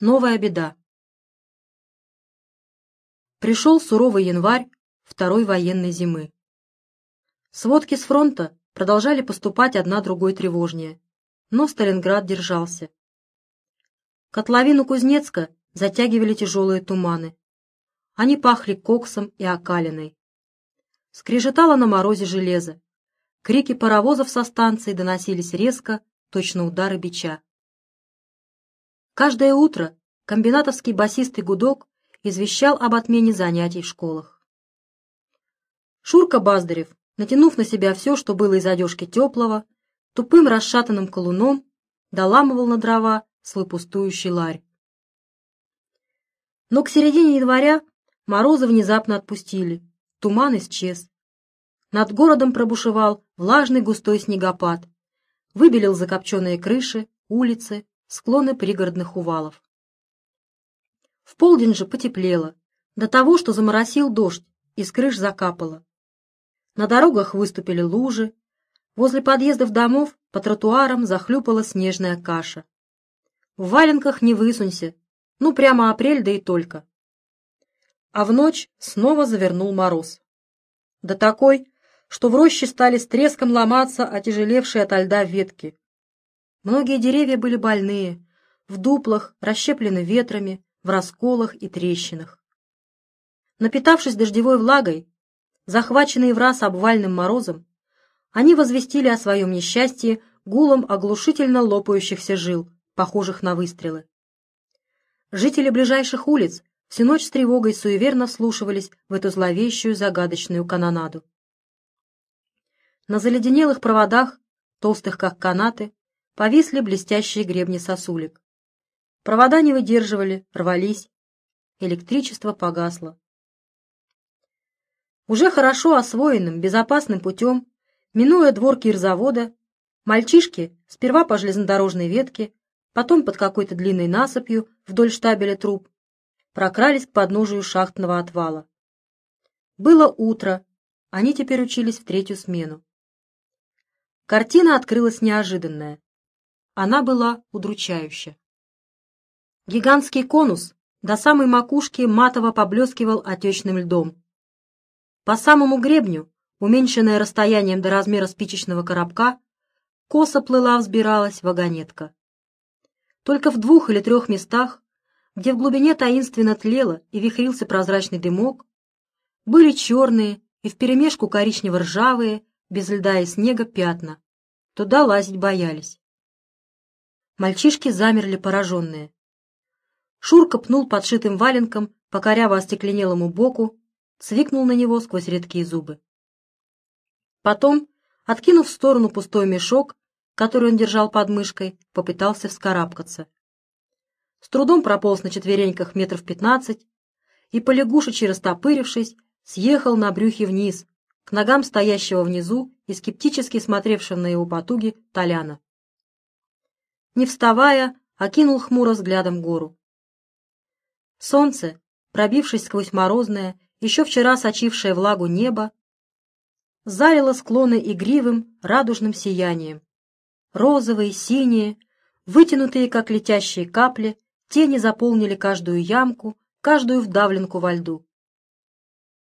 Новая беда. Пришел суровый январь второй военной зимы. Сводки с фронта продолжали поступать одна другой тревожнее, но Сталинград держался. Котловину Кузнецка затягивали тяжелые туманы. Они пахли коксом и окалиной. Скрежетало на морозе железо. Крики паровозов со станции доносились резко, точно удары бича. Каждое утро комбинатовский басистый гудок извещал об отмене занятий в школах. Шурка Баздарев, натянув на себя все, что было из одежки теплого, тупым расшатанным колуном доламывал на дрова свой пустующий ларь. Но к середине января морозы внезапно отпустили, туман исчез. Над городом пробушевал влажный густой снегопад, выбелил закопченные крыши, улицы, склоны пригородных увалов. В полдень же потеплело, до того, что заморосил дождь, и с крыш закапало. На дорогах выступили лужи, возле подъездов домов по тротуарам захлюпала снежная каша. В валенках не высунься, ну прямо апрель, да и только. А в ночь снова завернул мороз. Да такой, что в роще стали с треском ломаться отяжелевшие ото льда ветки, Многие деревья были больные, в дуплах, расщеплены ветрами, в расколах и трещинах. Напитавшись дождевой влагой, захваченные в раз обвальным морозом, они возвестили о своем несчастье гулом оглушительно лопающихся жил, похожих на выстрелы. Жители ближайших улиц всю ночь с тревогой суеверно вслушивались в эту зловещую загадочную канонаду. На заледенелых проводах, толстых как канаты, повисли блестящие гребни сосулек. Провода не выдерживали, рвались. Электричество погасло. Уже хорошо освоенным, безопасным путем, минуя двор кирзавода, мальчишки сперва по железнодорожной ветке, потом под какой-то длинной насыпью вдоль штабеля труб, прокрались к подножию шахтного отвала. Было утро, они теперь учились в третью смену. Картина открылась неожиданная. Она была удручающая. Гигантский конус до самой макушки матово поблескивал отечным льдом. По самому гребню, уменьшенное расстоянием до размера спичечного коробка, косо плыла взбиралась вагонетка. Только в двух или трех местах, где в глубине таинственно тлело и вихрился прозрачный дымок, были черные и вперемешку коричнево-ржавые, без льда и снега пятна. Туда лазить боялись. Мальчишки замерли пораженные. Шурка пнул подшитым валенком по коряво остекленелому боку, цвикнул на него сквозь редкие зубы. Потом, откинув в сторону пустой мешок, который он держал под мышкой, попытался вскарабкаться. С трудом прополз на четвереньках метров пятнадцать и, полягушечи растопырившись, съехал на брюхе вниз, к ногам стоящего внизу и скептически смотревшего на его потуги Толяна не вставая, окинул хмуро взглядом гору. Солнце, пробившись сквозь морозное, еще вчера сочившее влагу небо, залило склоны игривым, радужным сиянием. Розовые, синие, вытянутые, как летящие капли, тени заполнили каждую ямку, каждую вдавленку во льду.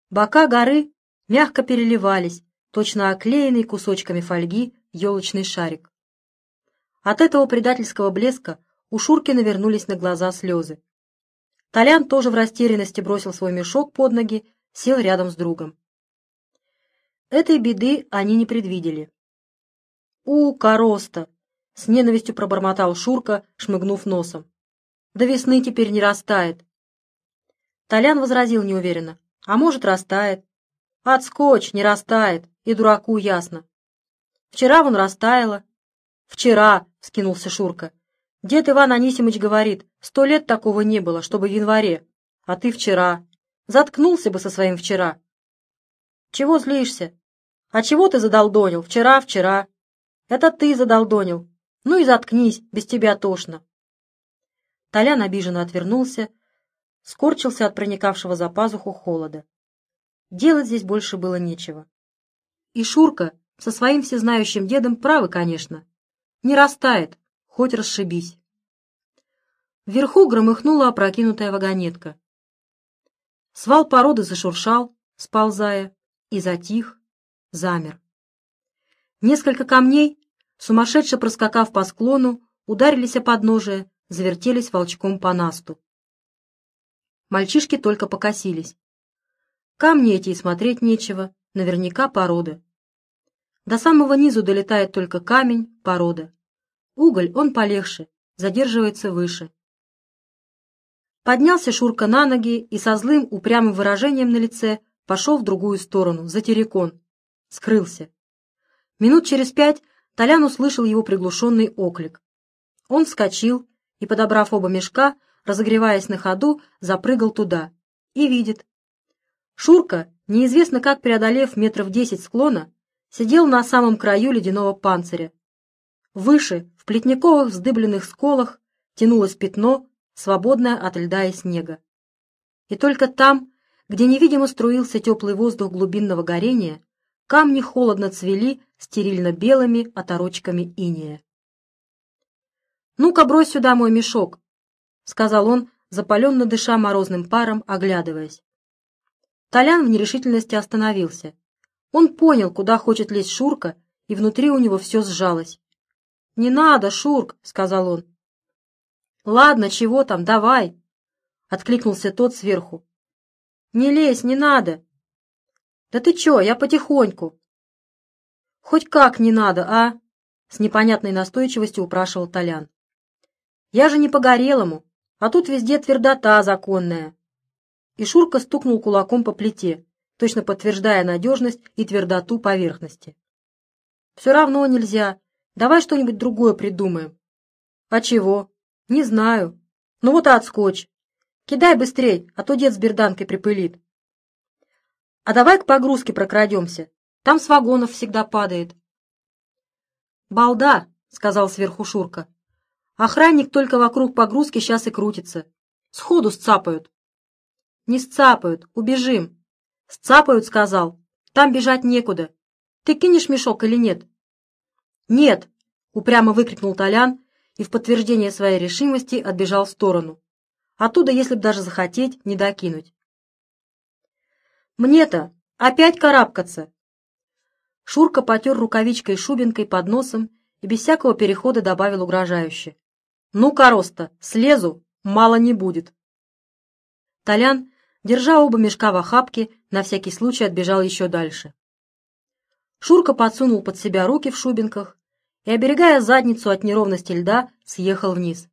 Бока горы мягко переливались, точно оклеенный кусочками фольги елочный шарик. От этого предательского блеска у Шурки навернулись на глаза слезы. Толян тоже в растерянности бросил свой мешок под ноги, сел рядом с другом. Этой беды они не предвидели. «У, короста!» — с ненавистью пробормотал Шурка, шмыгнув носом. «До весны теперь не растает». Толян возразил неуверенно. «А может, растает?» «Отскочь, не растает, и дураку ясно. Вчера вон растаяло, «Вчера», — скинулся Шурка. «Дед Иван Анисимыч говорит, сто лет такого не было, чтобы в январе. А ты вчера. Заткнулся бы со своим вчера». «Чего злишься? А чего ты задолдонил? Вчера, вчера. Это ты задолдонил. Ну и заткнись, без тебя тошно». Толян обиженно отвернулся, скорчился от проникавшего за пазуху холода. Делать здесь больше было нечего. И Шурка со своим всезнающим дедом правы, конечно. Не растает, хоть расшибись. Вверху громыхнула опрокинутая вагонетка. Свал породы зашуршал, сползая, и затих, замер. Несколько камней, сумасшедше проскакав по склону, ударились о подножие, завертелись волчком по насту. Мальчишки только покосились. Камни эти и смотреть нечего, наверняка порода. До самого низу долетает только камень, порода. Уголь, он полегче, задерживается выше. Поднялся Шурка на ноги и со злым упрямым выражением на лице пошел в другую сторону, за террикон. Скрылся. Минут через пять Толян услышал его приглушенный оклик. Он вскочил и, подобрав оба мешка, разогреваясь на ходу, запрыгал туда. И видит. Шурка, неизвестно как преодолев метров десять склона, сидел на самом краю ледяного панциря. Выше, в плетниковых вздыбленных сколах, тянулось пятно, свободное от льда и снега. И только там, где невидимо струился теплый воздух глубинного горения, камни холодно цвели стерильно белыми оторочками инея. «Ну-ка, брось сюда мой мешок», — сказал он, запаленно дыша морозным паром, оглядываясь. Толян в нерешительности остановился. Он понял, куда хочет лезть Шурка, и внутри у него все сжалось. «Не надо, Шурк», — сказал он. «Ладно, чего там, давай», — откликнулся тот сверху. «Не лезь, не надо». «Да ты чё, я потихоньку». «Хоть как не надо, а?» — с непонятной настойчивостью упрашивал Толян. «Я же не по-горелому, а тут везде твердота законная». И Шурка стукнул кулаком по плите, точно подтверждая надежность и твердоту поверхности. «Все равно нельзя. Давай что-нибудь другое придумаем». «А чего?» «Не знаю. Ну вот и отскочь. Кидай быстрей, а то дед с берданкой припылит». «А давай к погрузке прокрадемся. Там с вагонов всегда падает». «Балда», — сказал сверху Шурка. «Охранник только вокруг погрузки сейчас и крутится. Сходу сцапают». «Не сцапают, убежим». «Сцапают», — сказал. «Там бежать некуда. Ты кинешь мешок или нет?» «Нет!» — упрямо выкрикнул Толян и в подтверждение своей решимости отбежал в сторону. Оттуда, если б даже захотеть, не докинуть. «Мне-то опять карабкаться!» Шурка потер рукавичкой шубинкой под носом и без всякого перехода добавил угрожающе. «Ну, короста, слезу, мало не будет!» Толян, держа оба мешка в охапке, на всякий случай отбежал еще дальше. Шурка подсунул под себя руки в шубинках и, оберегая задницу от неровности льда, съехал вниз.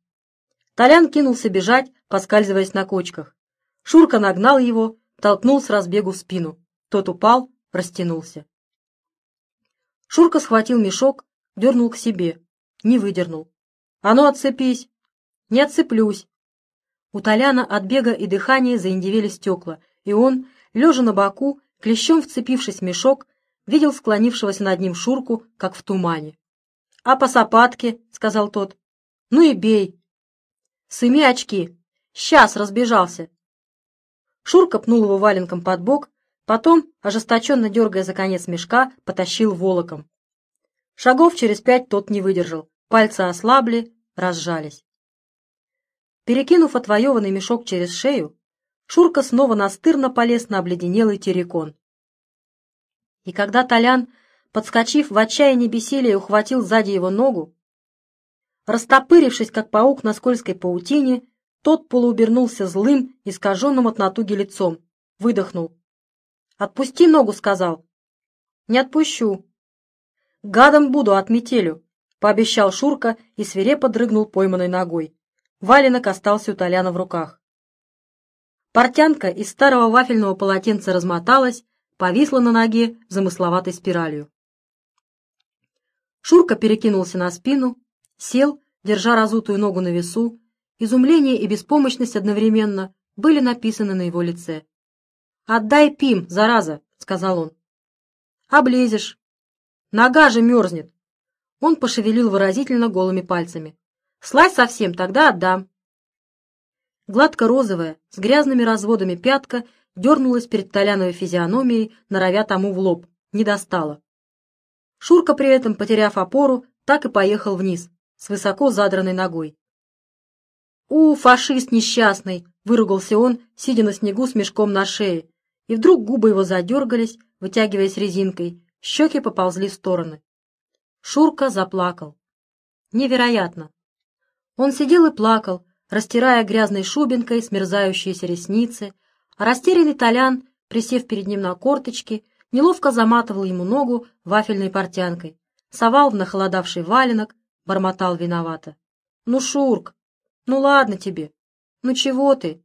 Толян кинулся бежать, поскальзываясь на кочках. Шурка нагнал его, толкнул с разбегу в спину. Тот упал, растянулся. Шурка схватил мешок, дернул к себе. Не выдернул. «А ну, отцепись!» «Не отцеплюсь!» У Толяна от бега и дыхания заиндивели стекла, и он, лежа на боку, клещом вцепившись в мешок, видел склонившегося над ним Шурку, как в тумане. — А по сапатке, — сказал тот. — Ну и бей. — Сыми очки. Сейчас разбежался. Шурка пнул его валенком под бок, потом, ожесточенно дергая за конец мешка, потащил волоком. Шагов через пять тот не выдержал, пальцы ослабли, разжались. Перекинув отвоеванный мешок через шею, Шурка снова настырно полез на обледенелый террикон. И когда Толян, подскочив в отчаянии бессилия, ухватил сзади его ногу, растопырившись, как паук на скользкой паутине, тот полуубернулся злым, искаженным от натуги лицом, выдохнул. «Отпусти ногу», — сказал. «Не отпущу». «Гадом буду, отметелю», — пообещал Шурка и свирепо дрыгнул пойманной ногой. Валенок остался у Толяна в руках. Портянка из старого вафельного полотенца размоталась, повисла на ноге замысловатой спиралью. Шурка перекинулся на спину, сел, держа разутую ногу на весу. Изумление и беспомощность одновременно были написаны на его лице. «Отдай пим, зараза!» — сказал он. «Облезешь. Нога же мерзнет!» Он пошевелил выразительно голыми пальцами. «Слазь совсем, тогда отдам». Гладко-розовая, с грязными разводами пятка дернулась перед Толяновой физиономией, норовя тому в лоб, не достала. Шурка при этом, потеряв опору, так и поехал вниз, с высоко задранной ногой. «У, фашист несчастный!» — выругался он, сидя на снегу с мешком на шее. И вдруг губы его задергались, вытягиваясь резинкой, щеки поползли в стороны. Шурка заплакал. Невероятно! Он сидел и плакал, растирая грязной шубинкой смерзающиеся ресницы, а растерянный Толян, присев перед ним на корточки, неловко заматывал ему ногу вафельной портянкой, совал в нахолодавший валенок, бормотал виновато. «Ну, Шурк, ну ладно тебе. Ну чего ты?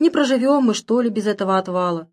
Не проживем мы, что ли, без этого отвала?